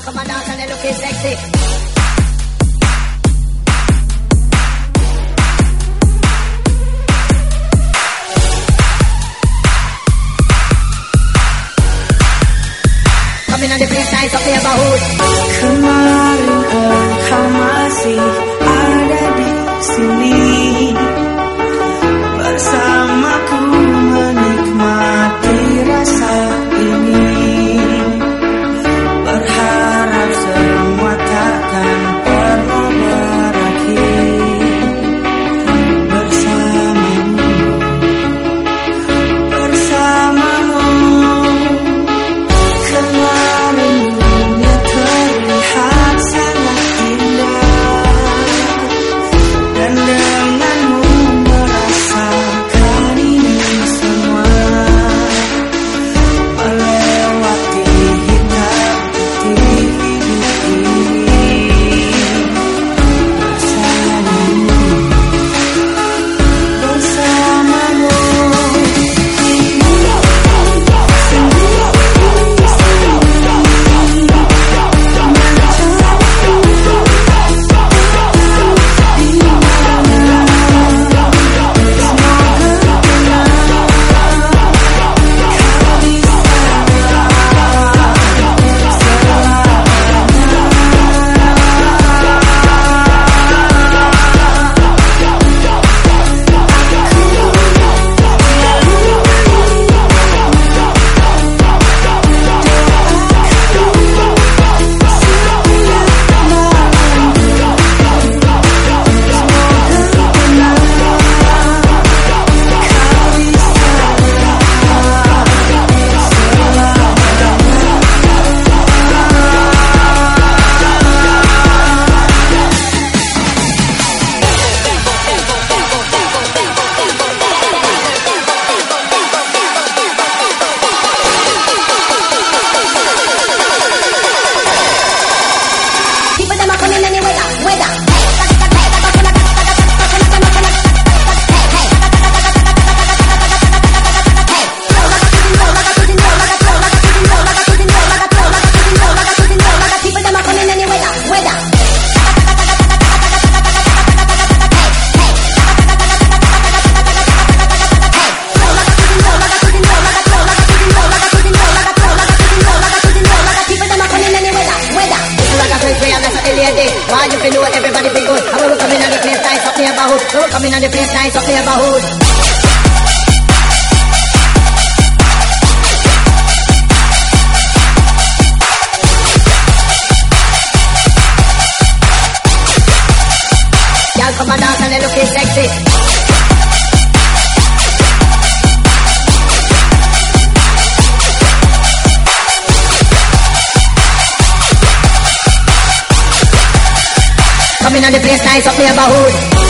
Come and dance and they looking sexy. Coming on Why you know everybody be good? And we coming on the place nice up near Bahood. We coming on the place nice up Bahood. Y'all come and dance and they looking sexy. On the place nice up near Bahood.